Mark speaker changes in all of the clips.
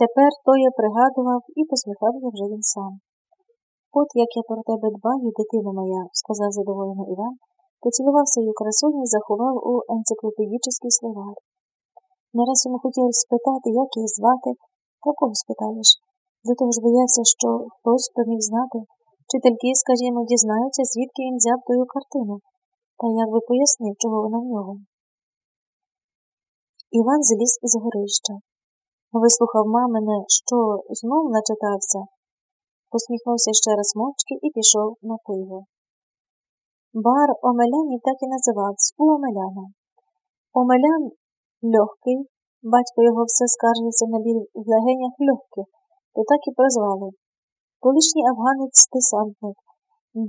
Speaker 1: Тепер Тоя пригадував і посміхався вже він сам. От як я про тебе дбаю, дитино моя, сказав задоволено Іван, поцілував свою красуню і заховав у енциклопедічний словар. Не раз йому хотілося спитати, як її звати, та кого спитаєш. До того ж боявся, що хтось хто міг знати, вчительки, скажімо, дізнаються, звідки він взяв тою картину, та як би пояснив, чого вона в нього. Іван зліз із горища. Вислухав мамине, що знов начитався, посміхнувся ще раз мовчки і пішов на пиво. Бар Омелянів так і називався у Омеляна. Омелян легкий, батько його все скаржився на біль в легенях легких, то так і прозвали. Колишній афганець-десантник,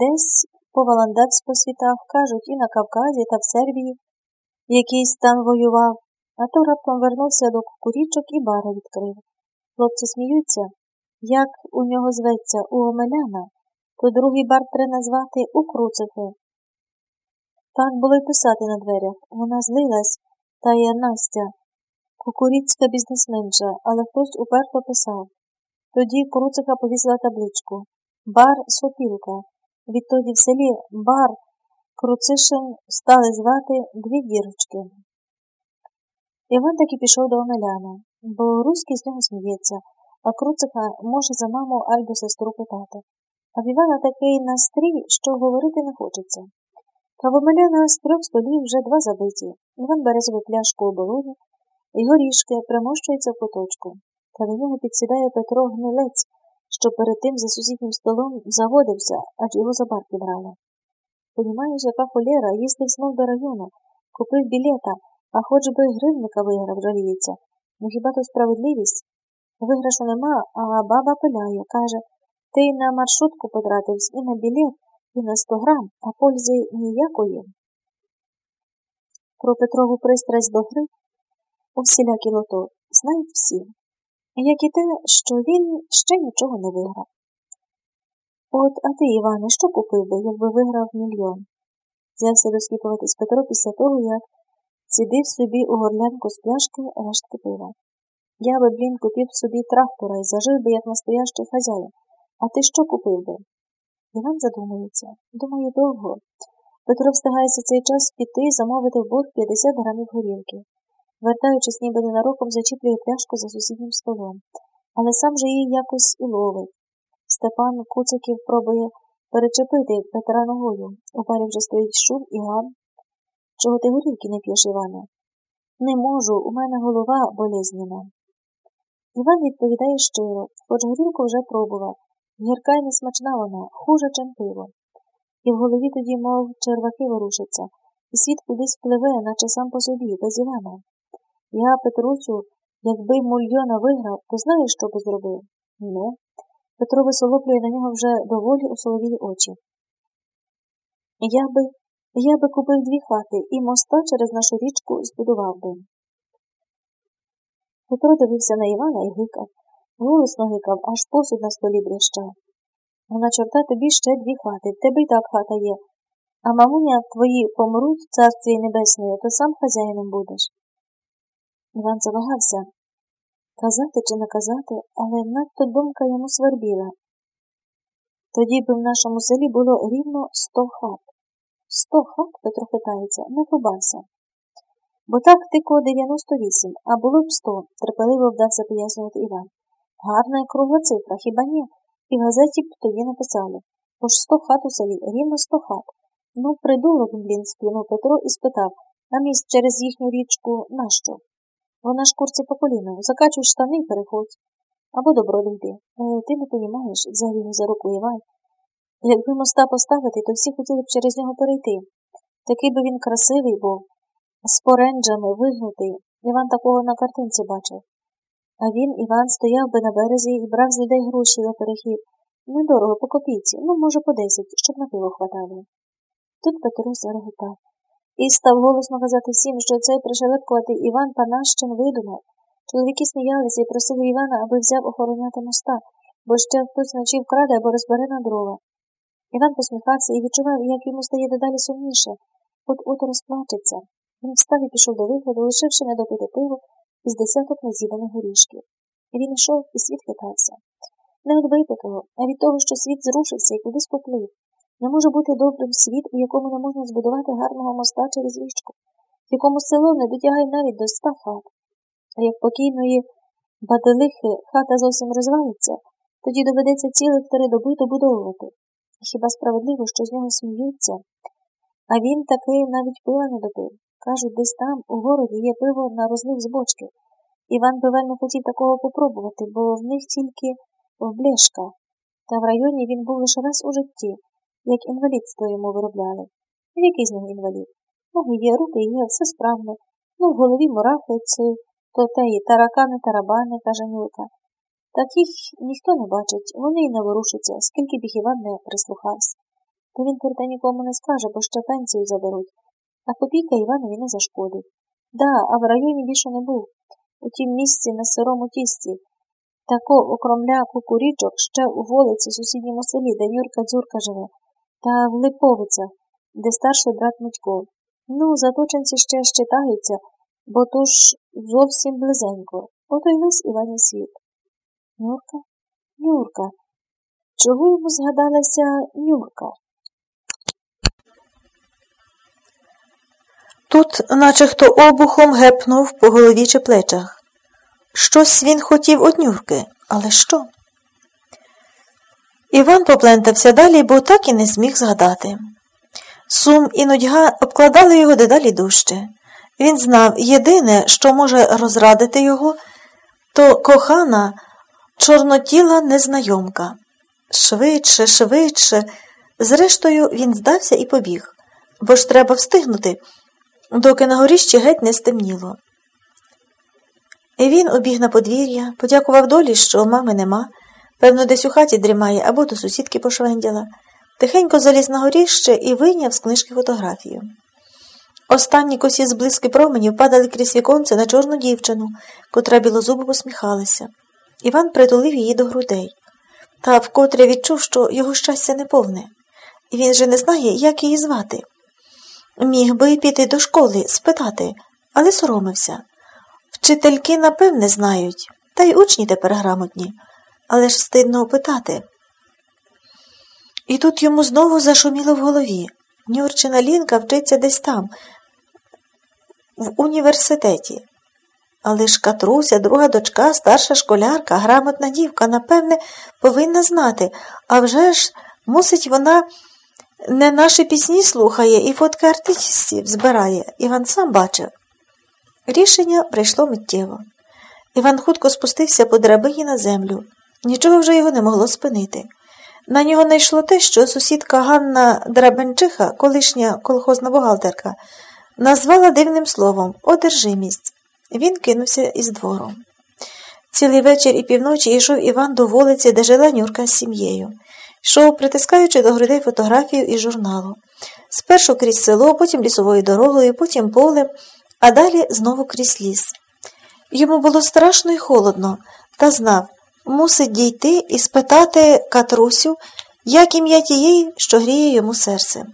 Speaker 1: десь поваландавсь по світах, кажуть, і на Кавказі та в Сербії, якийсь там воював, а то раптом вернувся до кукурічок і бара відкрив. Хлопці сміються, як у нього зветься у Омеляна, то другий бар треба назвати у Круцифи. Так було й писати на дверях. Вона злилась, та я Настя, кукуріцька бізнесменша, але хтось уперто писав. Тоді Круцика повісила табличку Бар Сопілка. Відтоді в селі бар Круцишин стали звати дві дірочки. Іван таки пішов до Омеляна, бо руський з нього сміється, а Круцика може за маму або сестру питати. А в Івана такий настрій, що говорити не хочеться. Та в Омеляна з трьох столів вже два забиті. Іван бере собі пляшку оболоні, і горішки примощується в поточку. Та до нього підсідає Петро Гнилець, що перед тим за сусіднім столом заводився, аж його за барки брали. Понімаєш, яка холєра, їздив знов до району, купив білета, а хоч би гривника виграв, жаліється. Ну хіба то справедливість? Виграшу нема, а баба пиляє, каже, ти на маршрутку потратився і на білет, і на сто грам, а пользи ніякої. Про Петрову пристрасть до гри у всілякі лото знають всі, як і те, що він ще нічого не виграв. От, а ти, Іване, що купив би, якби виграв мільйон? Взявся доскіпуватись Петро після того, як цідив собі у горлянку з пляшки рештки пива. Я би, блін, купив собі трактора і зажив би, як настоящий хазяїн. А ти що купив би? Іван задумується. Думаю, довго. Петро встигається цей час піти і замовити в борг 50 грамів горілки. Вертаючись, ніби ненароком зачіплює пляшку за сусіднім столом, але сам же її якось і ловить. Степан Куциків пробує перечепити Петра ногою. У парі вже стоїть шум і гам. Чого ти горілки не п'єш, Іване? Не можу, у мене голова болезніна. Іван відповідає щиро, хоч горілку вже пробував. Гірка й несмачна вона, хуже, чим пиво. І в голові тоді, мов черваки ворушаться, і світ кудись пливе, наче сам по собі, без Івана. Я, Петруцю, якби мульйона виграв, то знаєш, що би зробив? Ну. Петро висолоплює на нього вже доволі у соловії очі. Я би я би купив дві хати і моста через нашу річку збудував би. Петро дивився на Івана і гикав. Голосно гикав, аж посуд на столі брещав. А на чорта тобі ще дві хати, тебе й так хата є. А мамуня твої помруть в царстві небесної, то сам хазяїном будеш. Іван завагався казати чи не казати, але надто думка йому свербіла. Тоді би в нашому селі було рівно сто хат. Сто хат, Петро хитається, не побався. Бо так тико 98, а було б сто, терпеливо вдався пояснювати Іван. Гарна і кругла цифра, хіба ні? І в газеті б тоді написали. Бо ж сто хат у селі, рівно сто хат. Ну, придурок, блін, сплюнув Петро і спитав, а міст через їхню річку нащо? Вона ж курці по коліна, закачуй штани і переходь. Або добро йди. Е, ти не понімаєш, його за руку Іван. Якби моста поставити, то всі хотіли б через нього перейти. Такий би він красивий був, з поренджами, вигнутий. Іван такого на картинці бачив. А він, Іван, стояв би на березі і брав з людей гроші за перехід. Недорого по копійці, ну, може, по десять, щоб на пиво хватало. Тут Петро зареготав. І став голосно казати всім, що цей пришелепкуватий Іван Панащин видумав. Чоловіки сміялися і просили Івана, аби взяв охороняти моста, бо ще хтось вночі вкраде або розбере на дрова. Іван посміхався і відчував, як йому стає дедалі сумніше. От от розплачеться. Він встав і пішов до виходу, лишивши недопити пиво із десяток нез'їданих горішків. Він йшов і світ хитався. Не від випитого, а від того, що світ зрушився і кудись поплив. Не може бути добрим світ, у якому не можна збудувати гарного моста через річку, в якому село не дотягає навіть до ста хат. А як покійної баделихи хата зовсім розвалиться, тоді доведеться цілих три доби добудовувати. Хіба справедливо, що з нього сміються? А він таки навіть пива не допив. Кажуть, десь там, у городі, є пиво на розлив з бочки. Іван певельно хотів такого попробувати, бо в них тільки вблешка. Та в районі він був лише раз у житті, як інвалідство йому виробляли. Який з нього інвалід? Ноги є, руки є, все справно. Ну, в голові мурахи, то те і таракани, тарабани, каже Нюрка. Таких ніхто не бачить, вони й не ворушаться, скільки б їх Іван не прислухався. Та він проте нікому не скаже, бо ще пенсію заберуть. А копійка Іванові не зашкодить. Да, а в районі більше не був. У тім місці на сирому тісті. Тако окромля кукурічок ще у волиці сусідньому селі, де Юрка Дзюрка живе, та в Липовицях, де старший брат Митько. Ну, заточенці ще щитаються, бо то ж зовсім близенько. Ото й весь Іванів світ. Нюрка? Нюрка. Чого йому згадалася Нюрка?
Speaker 2: Тут, наче хто обухом гепнув по голові чи плечах. Щось він хотів од Нюрки, але що? Іван поплентався далі, бо так і не зміг згадати. Сум і нудьга обкладали його дедалі дужче. Він знав єдине, що може розрадити його, то кохана, чорнотіла незнайомка. Швидше, швидше, зрештою, він здався і побіг, бо ж треба встигнути доки на горіщі геть не стемніло. І він обіг на подвір'я, подякував долі, що мами нема, певно, десь у хаті дрімає або до сусідки пошвенділа, тихенько заліз на горіще і вийняв з книжки фотографію. Останні косі зблиски променів падали крізь віконце на чорну дівчину, котра білозубо посміхалася. Іван притулив її до грудей, та вкотре відчув, що його щастя не повне, і він же не знає, як її звати. Міг би піти до школи, спитати, але соромився. Вчительки, напевне, знають, та й учні тепер грамотні, але ж стидно опитати. І тут йому знову зашуміло в голові. Нюрчина Лінка вчиться десь там, в університеті. Але ж Катруся, друга дочка, старша школярка, грамотна дівка, напевне, повинна знати, а вже ж мусить вона не наші пісні слухає і фотки артистів збирає. Іван сам бачив. Рішення прийшло миттєво. Іван хутко спустився по драбині на землю. Нічого вже його не могло спинити. На нього найшло те, що сусідка Ганна Драбенчиха, колишня колхозна бухгалтерка, назвала дивним словом одержимість. Він кинувся із двору. Цілий вечір і півночі йшов Іван до вулиці, де жила Нюрка з сім'єю йшов, притискаючи до грудей фотографію із журналу. Спершу крізь село, потім лісовою дорогою, потім полем, а далі знову крізь ліс. Йому було страшно і холодно, та знав, мусить дійти і спитати Катрусю, як ім'я тієї, що гріє йому серце.